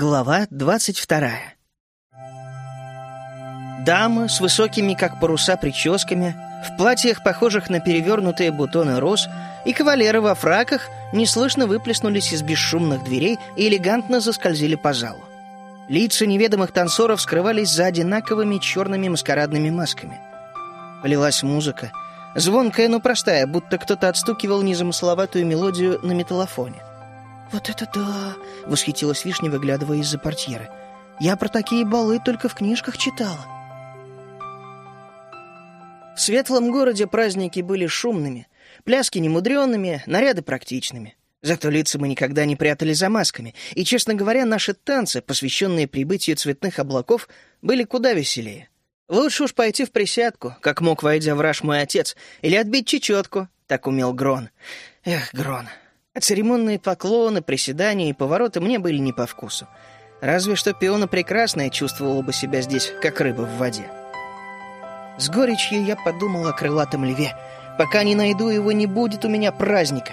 Глава двадцать вторая. Дамы с высокими, как паруса, прическами, в платьях, похожих на перевернутые бутоны роз, и кавалеры во фраках неслышно выплеснулись из бесшумных дверей и элегантно заскользили по залу. Лица неведомых танцоров скрывались за одинаковыми черными маскарадными масками. Полилась музыка, звонкая, но простая, будто кто-то отстукивал незамысловатую мелодию на металлофоне. «Вот это да!» — восхитилась Вишня, выглядывая из-за портьеры. «Я про такие балы только в книжках читала». В светлом городе праздники были шумными, пляски немудренными, наряды практичными. Зато лица мы никогда не прятали за масками, и, честно говоря, наши танцы, посвященные прибытию цветных облаков, были куда веселее. Лучше уж пойти в присядку, как мог, войдя в раж мой отец, или отбить чечетку, так умел Грон. Эх, Грон, а церемонные поклоны, приседания и повороты мне были не по вкусу. Разве что пиона прекрасная чувствовала бы себя здесь, как рыба в воде. С горечью я подумал о крылатом льве. Пока не найду его, не будет у меня праздника.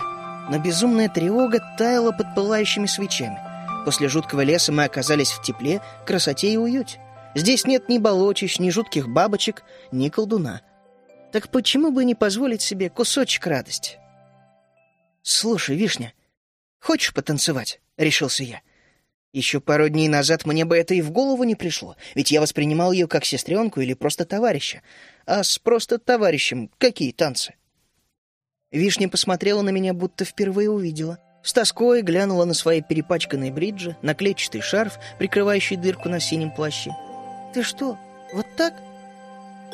Но безумная тревога таяла под пылающими свечами. После жуткого леса мы оказались в тепле, красоте и уюте. Здесь нет ни болочищ, ни жутких бабочек, ни колдуна. Так почему бы не позволить себе кусочек радости? «Слушай, Вишня, хочешь потанцевать?» — решился я. Еще пару дней назад мне бы это и в голову не пришло, ведь я воспринимал ее как сестренку или просто товарища. А с просто товарищем какие танцы? Вишня посмотрела на меня, будто впервые увидела. С тоской глянула на свои перепачканные бриджи, на клетчатый шарф, прикрывающий дырку на синем плаще. «Ты что, вот так?»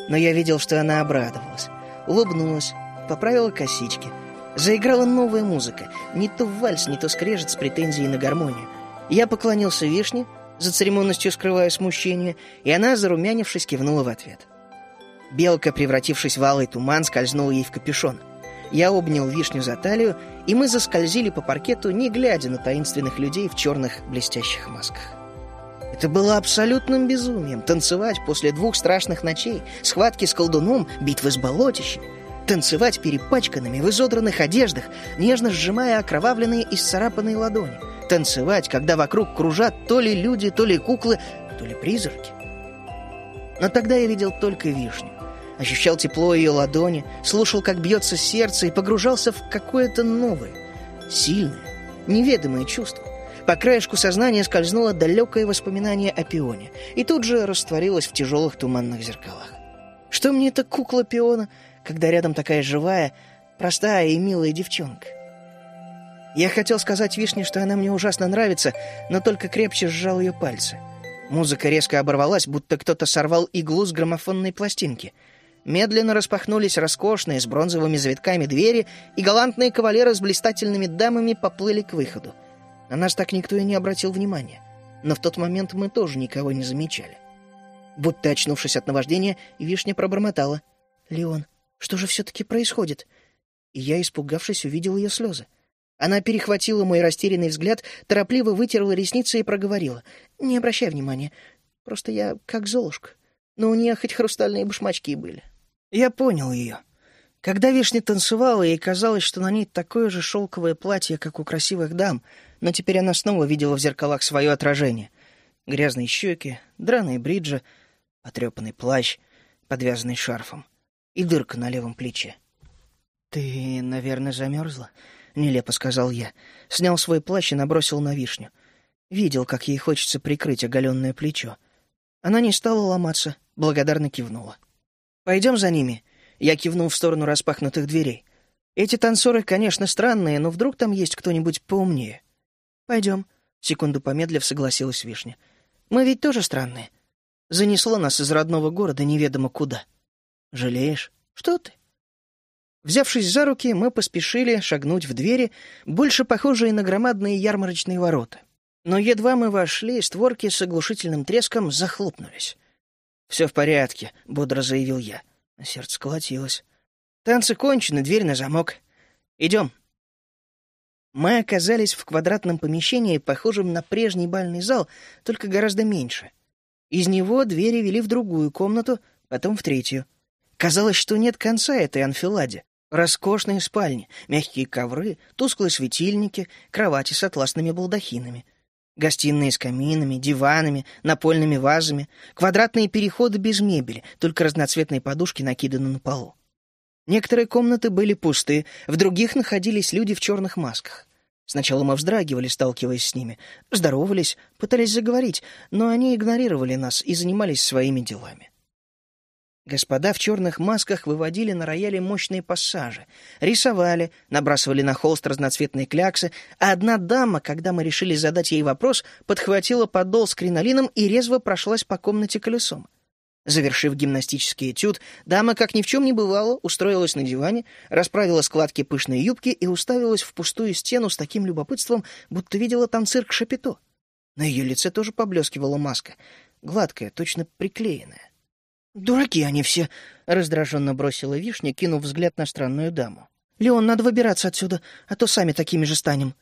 Но я видел, что она обрадовалась, улыбнулась, поправила косички — Заиграла новая музыка. Не то вальс, не то скрежет с претензией на гармонию. Я поклонился вишне, за церемонностью скрывая смущение, и она, зарумянившись, кивнула в ответ. Белка, превратившись в алый туман, скользнула ей в капюшон. Я обнял вишню за талию, и мы заскользили по паркету, не глядя на таинственных людей в черных блестящих масках. Это было абсолютным безумием — танцевать после двух страшных ночей, схватки с колдуном, битвы с болотищем — танцевать перепачканными в изодранных одеждах, нежно сжимая окровавленные и сцарапанные ладони, танцевать, когда вокруг кружат то ли люди, то ли куклы, то ли призраки. Но тогда я видел только вишню. Ощущал тепло ее ладони, слушал, как бьется сердце и погружался в какое-то новое, сильное, неведомое чувство. По краешку сознания скользнуло далекое воспоминание о пионе и тут же растворилось в тяжелых туманных зеркалах. Что мне эта кукла пиона когда рядом такая живая, простая и милая девчонка. Я хотел сказать Вишне, что она мне ужасно нравится, но только крепче сжал ее пальцы. Музыка резко оборвалась, будто кто-то сорвал иглу с граммофонной пластинки. Медленно распахнулись роскошные с бронзовыми завитками двери, и галантные кавалеры с блистательными дамами поплыли к выходу. На нас так никто и не обратил внимания. Но в тот момент мы тоже никого не замечали. Будто очнувшись от наваждения, Вишня пробормотала. «Леон, что же все-таки происходит? И я, испугавшись, увидел ее слезы. Она перехватила мой растерянный взгляд, торопливо вытерла ресницы и проговорила. «Не обращай внимания. Просто я как Золушка. Но у нее хоть хрустальные башмачки были». Я понял ее. Когда Вишня танцевала, ей казалось, что на ней такое же шелковое платье, как у красивых дам, но теперь она снова видела в зеркалах свое отражение. Грязные щеки, драные бриджи, потрепанный плащ, подвязанный шарфом и дырка на левом плече. «Ты, наверное, замерзла?» — нелепо сказал я. Снял свой плащ и набросил на вишню. Видел, как ей хочется прикрыть оголенное плечо. Она не стала ломаться, благодарно кивнула. «Пойдем за ними?» Я кивнул в сторону распахнутых дверей. «Эти танцоры, конечно, странные, но вдруг там есть кто-нибудь поумнее?» «Пойдем», — секунду помедлив согласилась Вишня. «Мы ведь тоже странные. Занесло нас из родного города неведомо куда». «Жалеешь? Что ты?» Взявшись за руки, мы поспешили шагнуть в двери, больше похожие на громадные ярмарочные ворота. Но едва мы вошли, створки с оглушительным треском захлопнулись. «Все в порядке», — бодро заявил я. Сердце колотилось. «Танцы кончены, дверь на замок. Идем». Мы оказались в квадратном помещении, похожем на прежний бальный зал, только гораздо меньше. Из него двери вели в другую комнату, потом в третью. Казалось, что нет конца этой анфиладе. Роскошные спальни, мягкие ковры, тусклые светильники, кровати с атласными балдахинами. Гостиные с каминами, диванами, напольными вазами, квадратные переходы без мебели, только разноцветные подушки накиданы на полу. Некоторые комнаты были пусты, в других находились люди в черных масках. Сначала мы вздрагивали, сталкиваясь с ними, здоровались, пытались заговорить, но они игнорировали нас и занимались своими делами. Господа в черных масках выводили на рояле мощные пассажи, рисовали, набрасывали на холст разноцветные кляксы, а одна дама, когда мы решили задать ей вопрос, подхватила подол с кринолином и резво прошлась по комнате колесом. Завершив гимнастический этюд, дама, как ни в чем не бывало, устроилась на диване, расправила складки пышной юбки и уставилась в пустую стену с таким любопытством, будто видела там цирк Шапито. На ее лице тоже поблескивала маска, гладкая, точно приклеенная. «Дураки они все!» — раздраженно бросила вишня, кинув взгляд на странную даму. «Леон, надо выбираться отсюда, а то сами такими же станем».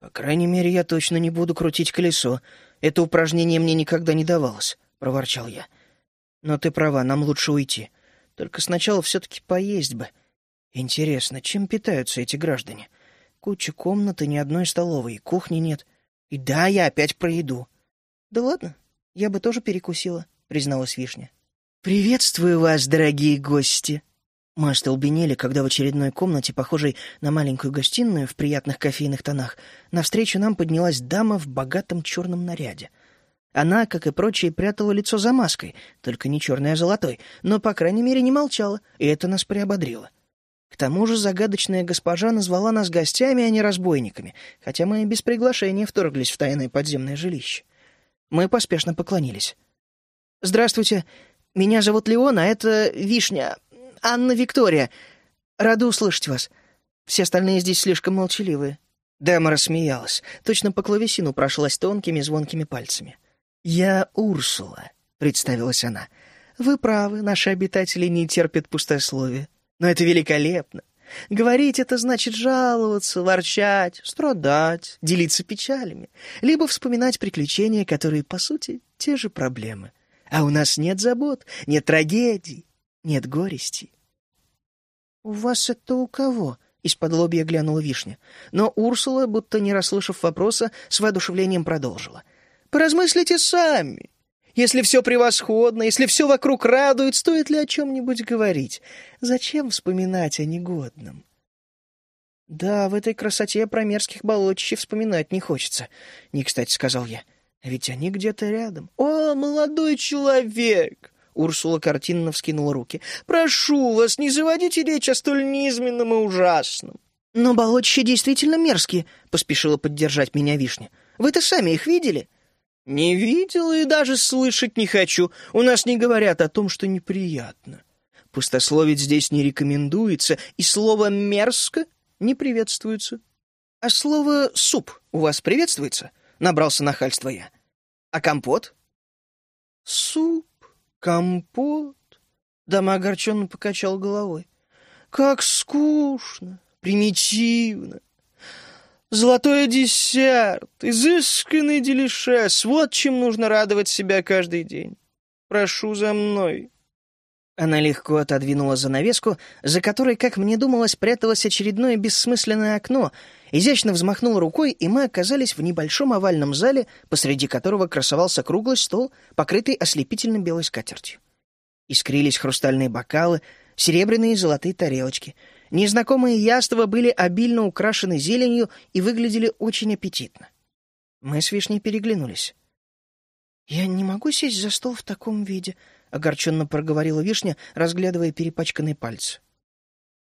«По крайней мере, я точно не буду крутить колесо. Это упражнение мне никогда не давалось», — проворчал я. Но ты права, нам лучше уйти. Только сначала все-таки поесть бы. Интересно, чем питаются эти граждане? Куча комнат и ни одной столовой, кухни нет. И да, я опять про еду. Да ладно, я бы тоже перекусила, призналась Вишня. «Приветствую вас, дорогие гости!» Мы остолбенели, когда в очередной комнате, похожей на маленькую гостиную в приятных кофейных тонах, навстречу нам поднялась дама в богатом черном наряде — она, как и прочие, прятала лицо за маской, только не черной, а золотой, но, по крайней мере, не молчала, и это нас приободрило. К тому же загадочная госпожа назвала нас гостями, а не разбойниками, хотя мы без приглашения вторглись в тайное подземное жилище. Мы поспешно поклонились. «Здравствуйте. Меня зовут Леон, а это Вишня. Анна Виктория. Рада услышать вас. Все остальные здесь слишком молчаливые». Дама рассмеялась. Точно по клавесину прошлась тонкими звонкими пальцами. «Я Урсула», — представилась она. «Вы правы, наши обитатели не терпят пустословия. Но это великолепно. Говорить — это значит жаловаться, ворчать, страдать, делиться печалями, либо вспоминать приключения, которые, по сути, те же проблемы. А у нас нет забот, нет трагедий, нет горести. «У вас это у кого?» — из-под лобья глянула вишня. Но Урсула, будто не расслышав вопроса, с воодушевлением продолжила — Поразмыслите сами. Если все превосходно, если все вокруг радует, стоит ли о чем-нибудь говорить? Зачем вспоминать о негодном? Да, в этой красоте про мерзких болотищей вспоминать не хочется, — не кстати сказал я. Ведь они где-то рядом. О, молодой человек! Урсула картинно вскинула руки. «Прошу вас, не заводите речь о столь низменном и ужасном». «Но болотища действительно мерзкие», — поспешила поддержать меня Вишня. «Вы-то сами их видели?» «Не видел и даже слышать не хочу. У нас не говорят о том, что неприятно. Пустословить здесь не рекомендуется, и слово «мерзко» не приветствуется. А слово «суп» у вас приветствуется?» — набрался нахальства я. «А компот?» «Суп, компот...» Дама огорченно покачал головой. «Как скучно, примитивно. Золотой десерт, изысканный делишес — вот чем нужно радовать себя каждый день. Прошу за мной». Она легко отодвинула занавеску, за которой, как мне думалось, пряталось очередное бессмысленное окно, изящно взмахнула рукой, и мы оказались в небольшом овальном зале, посреди которого красовался круглый стол, покрытый ослепительно белой скатертью. Искрились хрустальные бокалы, серебряные и золотые тарелочки — Незнакомые яства были обильно украшены зеленью и выглядели очень аппетитно. Мы с Вишней переглянулись. «Я не могу сесть за стол в таком виде», — огорченно проговорила Вишня, разглядывая перепачканные пальцы.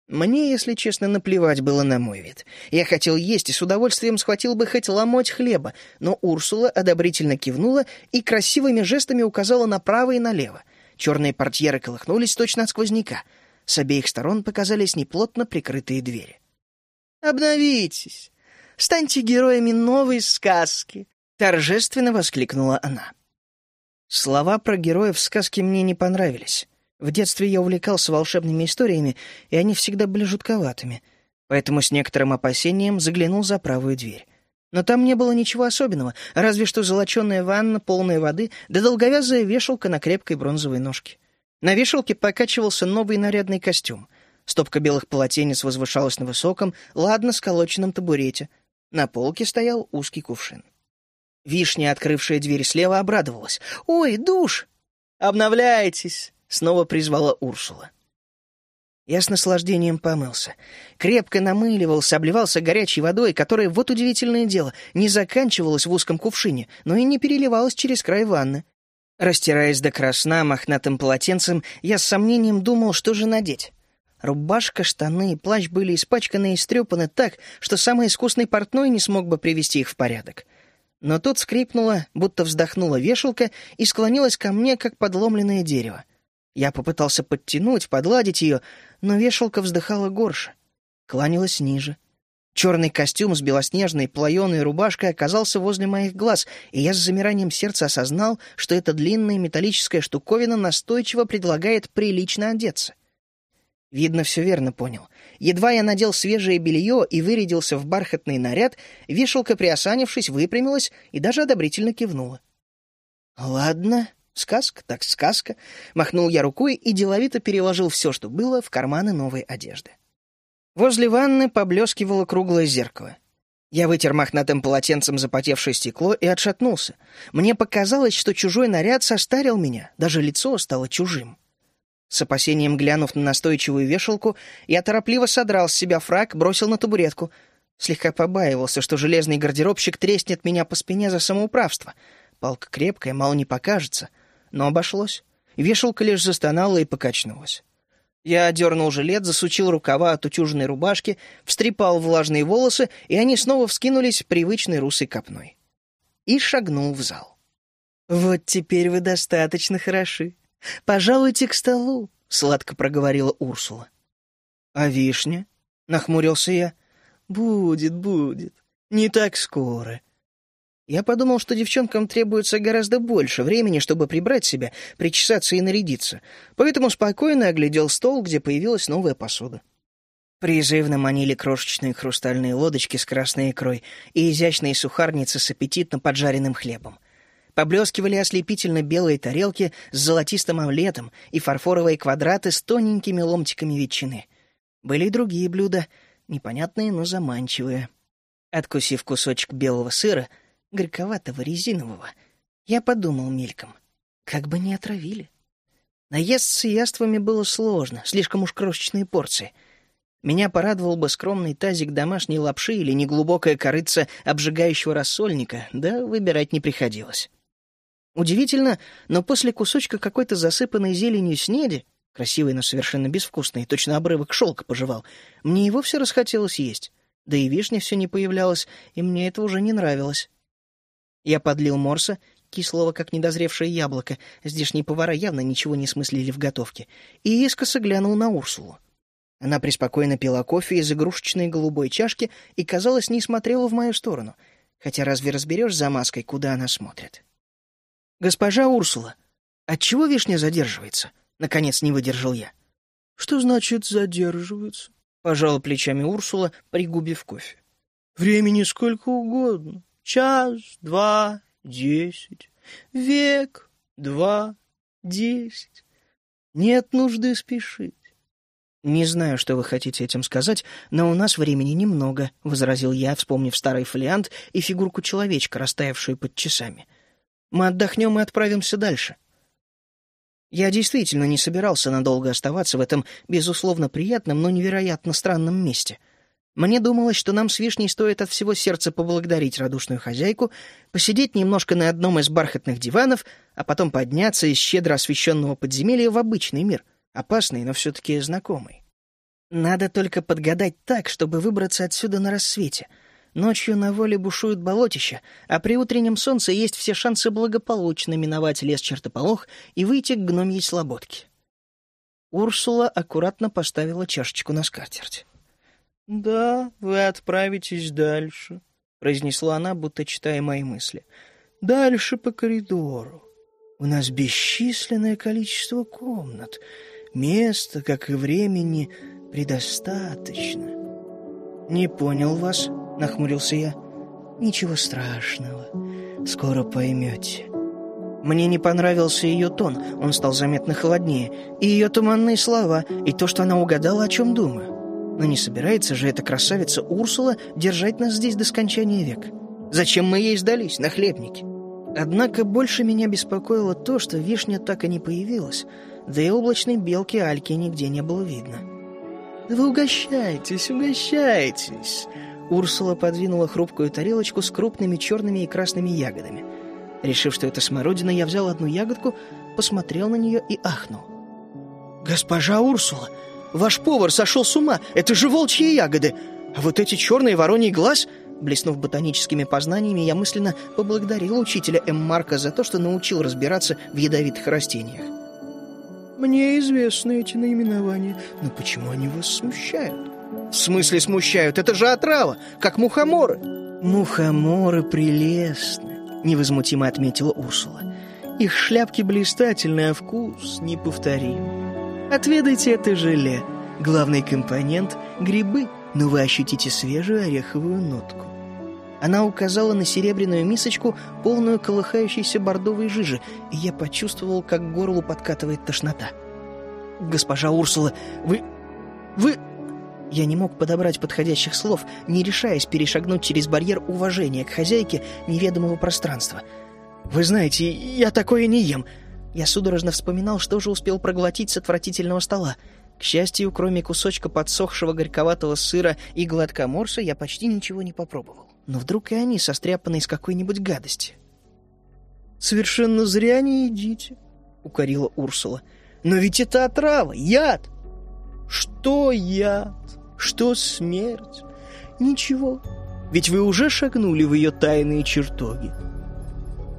Мне, если честно, наплевать было на мой вид. Я хотел есть и с удовольствием схватил бы хоть ломоть хлеба, но Урсула одобрительно кивнула и красивыми жестами указала направо и налево. Черные портьеры колыхнулись точно от сквозняка — с обеих сторон показались неплотно прикрытые двери. «Обновитесь! Станьте героями новой сказки!» — торжественно воскликнула она. Слова про героев сказки мне не понравились. В детстве я увлекался волшебными историями, и они всегда были жутковатыми, поэтому с некоторым опасением заглянул за правую дверь. Но там не было ничего особенного, разве что золоченая ванна, полная воды, да долговязая вешалка на крепкой бронзовой ножке. На вешалке покачивался новый нарядный костюм. Стопка белых полотенец возвышалась на высоком, ладно сколоченном табурете. На полке стоял узкий кувшин. Вишня, открывшая дверь слева, обрадовалась. «Ой, душ!» «Обновляйтесь!» — снова призвала Урсула. Я с наслаждением помылся. Крепко намыливался, обливался горячей водой, которая, вот удивительное дело, не заканчивалась в узком кувшине, но и не переливалась через край ванны. Растираясь до красна мохнатым полотенцем, я с сомнением думал, что же надеть. Рубашка, штаны и плащ были испачканы и стрепаны так, что самый искусный портной не смог бы привести их в порядок. Но тут скрипнула, будто вздохнула вешалка и склонилась ко мне, как подломленное дерево. Я попытался подтянуть, подладить ее, но вешалка вздыхала горше. Кланялась ниже. Черный костюм с белоснежной плаеной рубашкой оказался возле моих глаз, и я с замиранием сердца осознал, что эта длинная металлическая штуковина настойчиво предлагает прилично одеться. Видно, все верно понял. Едва я надел свежее белье и вырядился в бархатный наряд, вешалка, приосанившись, выпрямилась и даже одобрительно кивнула. «Ладно, сказка так сказка», — махнул я рукой и деловито переложил все, что было, в карманы новой одежды. Возле ванны поблескивало круглое зеркало. Я вытер мохнатым полотенцем запотевшее стекло и отшатнулся. Мне показалось, что чужой наряд состарил меня, даже лицо стало чужим. С опасением глянув на настойчивую вешалку, я торопливо содрал с себя фраг, бросил на табуретку. Слегка побаивался, что железный гардеробщик треснет меня по спине за самоуправство. Палка крепкая, мало не покажется. Но обошлось. Вешалка лишь застонала и покачнулась. Я одернул жилет, засучил рукава от утюженной рубашки, встрепал влажные волосы, и они снова вскинулись привычной русой копной. И шагнул в зал. «Вот теперь вы достаточно хороши. Пожалуйте к столу», — сладко проговорила Урсула. «А вишня?» — нахмурился я. «Будет, будет. Не так скоро. Я подумал, что девчонкам требуется гораздо больше времени, чтобы прибрать себя, причесаться и нарядиться, поэтому спокойно оглядел стол, где появилась новая посуда. Призывно манили крошечные хрустальные лодочки с красной икрой и изящные сухарницы с аппетитно поджаренным хлебом. Поблескивали ослепительно белые тарелки с золотистым омлетом и фарфоровые квадраты с тоненькими ломтиками ветчины. Были и другие блюда, непонятные, но заманчивые. Откусив кусочек белого сыра — горьковатого, резинового. Я подумал мельком, как бы не отравили. Наесться яствами было сложно, слишком уж крошечные порции. Меня порадовал бы скромный тазик домашней лапши или неглубокая корыца обжигающего рассольника, да выбирать не приходилось. Удивительно, но после кусочка какой-то засыпанной зеленью снеди, красивой, но совершенно безвкусной, точно обрывок шелка пожевал, мне и вовсе расхотелось есть. Да и вишня все не появлялась, и мне это уже не нравилось. Я подлил морса, кислого, как недозревшее яблоко, здешние повара явно ничего не смыслили в готовке, и искоса глянул на Урсулу. Она преспокойно пила кофе из игрушечной голубой чашки и, казалось, не смотрела в мою сторону, хотя разве разберешь за маской, куда она смотрит? «Госпожа Урсула, отчего вишня задерживается?» — наконец не выдержал я. «Что значит «задерживается»?» — пожала плечами Урсула, пригубив кофе. «Времени сколько угодно. Час, два, десять. Век, два, десять. Нет нужды спешить. «Не знаю, что вы хотите этим сказать, но у нас времени немного», — возразил я, вспомнив старый фолиант и фигурку человечка, растаявшую под часами. «Мы отдохнем и отправимся дальше». Я действительно не собирался надолго оставаться в этом, безусловно, приятном, но невероятно странном месте — мне думалось, что нам с Вишней стоит от всего сердца поблагодарить радушную хозяйку, посидеть немножко на одном из бархатных диванов, а потом подняться из щедро освещенного подземелья в обычный мир, опасный, но все-таки знакомый. Надо только подгадать так, чтобы выбраться отсюда на рассвете. Ночью на воле бушуют болотища, а при утреннем солнце есть все шансы благополучно миновать лес чертополох и выйти к гномьей слободке. Урсула аккуратно поставила чашечку на скатерть. «Да, вы отправитесь дальше», — произнесла она, будто читая мои мысли. «Дальше по коридору. У нас бесчисленное количество комнат. Места, как и времени, предостаточно». «Не понял вас», — нахмурился я. «Ничего страшного. Скоро поймете». Мне не понравился ее тон, он стал заметно холоднее, и ее туманные слова, и то, что она угадала, о чем думаю. Но не собирается же эта красавица Урсула держать нас здесь до скончания век. Зачем мы ей сдались, на хлебнике? Однако больше меня беспокоило то, что вишня так и не появилась, да и облачной белки Альки нигде не было видно. «Вы угощайтесь, угощайтесь!» Урсула подвинула хрупкую тарелочку с крупными черными и красными ягодами. Решив, что это смородина, я взял одну ягодку, посмотрел на нее и ахнул. «Госпожа Урсула, ваш повар сошел с ума! Это же волчьи ягоды! А вот эти черные вороньи глаз...» Блеснув ботаническими познаниями, я мысленно поблагодарил учителя М. Марка за то, что научил разбираться в ядовитых растениях. «Мне известны эти наименования, но почему они вас смущают?» «В смысле смущают? Это же отрава, как мухоморы!» «Мухоморы прелестны», — невозмутимо отметила Урсула. «Их шляпки блистательные, а вкус неповторим. Отведайте это желе. Главный компонент — грибы, но вы ощутите свежую ореховую нотку». Она указала на серебряную мисочку, полную колыхающейся бордовой жижи, и я почувствовал, как к горлу подкатывает тошнота. «Госпожа Урсула, вы... вы...» Я не мог подобрать подходящих слов, не решаясь перешагнуть через барьер уважения к хозяйке неведомого пространства. «Вы знаете, я такое не ем!» Я судорожно вспоминал, что же успел проглотить с отвратительного стола. К счастью, кроме кусочка подсохшего горьковатого сыра и глотка морса, я почти ничего не попробовал. Но вдруг и они состряпаны из какой-нибудь гадости. «Совершенно зря не едите», — укорила Урсула. «Но ведь это отрава, яд!» «Что яд? Что смерть? Ничего, ведь вы уже шагнули в ее тайные чертоги».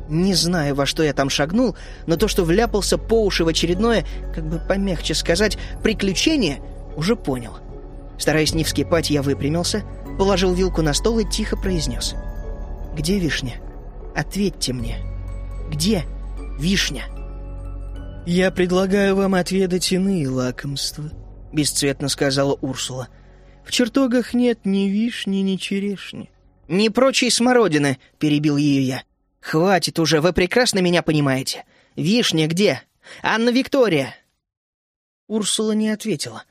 Не знаю, во что я там шагнул, но то, что вляпался по уши в очередное, как бы помягче сказать, приключение, уже понял. Стараясь не вскипать, я выпрямился, положил вилку на стол и тихо произнес. «Где вишня? Ответьте мне. Где вишня?» «Я предлагаю вам отведать иные лакомства», — бесцветно сказала Урсула. «В чертогах нет ни вишни, ни черешни». «Ни прочей смородины», — перебил ее я. «Хватит уже, вы прекрасно меня понимаете. Вишня где? Анна Виктория!» Урсула не ответила,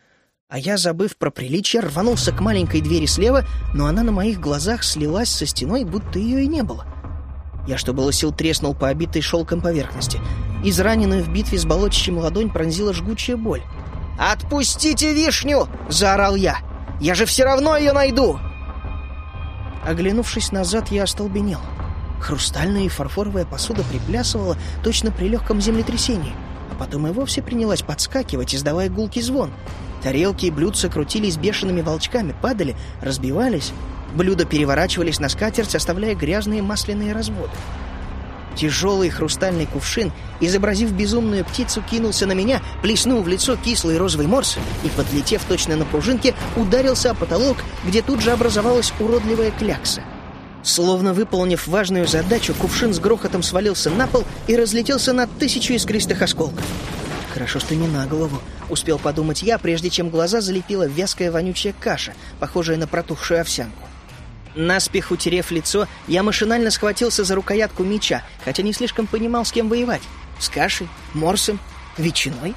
а я, забыв про приличие, рванулся к маленькой двери слева, но она на моих глазах слилась со стеной, будто ее и не было. Я, что было сил, треснул по обитой шелком поверхности. Израненную в битве с болотищем ладонь пронзила жгучая боль. «Отпустите вишню!» — заорал я. «Я же все равно ее найду!» Оглянувшись назад, я остолбенел. Хрустальная и фарфоровая посуда приплясывала точно при легком землетрясении, а потом и вовсе принялась подскакивать, издавая гулкий звон. Тарелки и блюдца крутились бешеными волчками, падали, разбивались. Блюда переворачивались на скатерть, оставляя грязные масляные разводы. Тяжелый хрустальный кувшин, изобразив безумную птицу, кинулся на меня, плеснул в лицо кислый розовый морс и, подлетев точно на пружинке, ударился о потолок, где тут же образовалась уродливая клякса. Словно выполнив важную задачу, кувшин с грохотом свалился на пол и разлетелся на тысячу искристых осколков. «Хорошо, что не на голову», — успел подумать я, прежде чем глаза залепила вязкая вонючая каша, похожая на протухшую овсянку. Наспех утерев лицо, я машинально схватился за рукоятку меча, хотя не слишком понимал, с кем воевать. С кашей? Морсом? Ветчиной?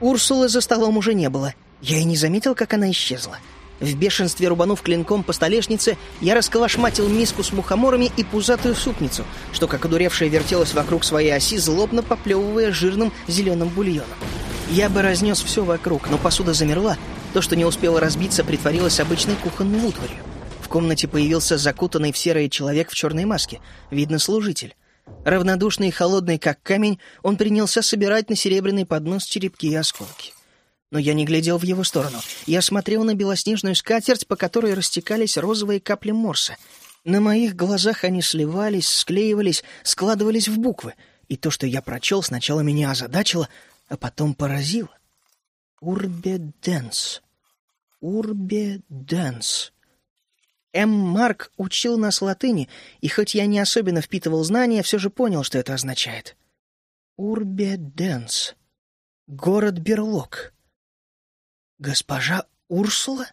Урсулы за столом уже не было. Я и не заметил, как она исчезла. В бешенстве рубанув клинком по столешнице, я расколошматил миску с мухоморами и пузатую супницу, что, как одуревшая, вертелась вокруг своей оси, злобно поплевывая жирным зеленым бульоном. Я бы разнес все вокруг, но посуда замерла. То, что не успело разбиться, притворилось обычной кухонной утварью. В комнате появился закутанный в серое человек в черной маске. Видно, служитель. Равнодушный и холодный, как камень, он принялся собирать на серебряный поднос черепки и осколки. Но я не глядел в его сторону. Я смотрел на белоснежную скатерть, по которой растекались розовые капли морса. На моих глазах они сливались, склеивались, складывались в буквы. И то, что я прочел, сначала меня озадачило, а потом поразило. «Урбе Дэнс». «Урбе Дэнс». М. Марк учил нас латыни, и хоть я не особенно впитывал знания, все же понял, что это означает. «Урбе Дэнс». «Госпожа Урсула?»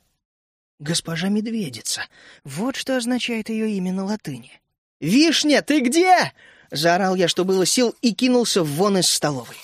«Госпожа Медведица. Вот что означает ее имя на латыни». «Вишня, ты где?» — заорал я, что было сил, и кинулся вон из столовой.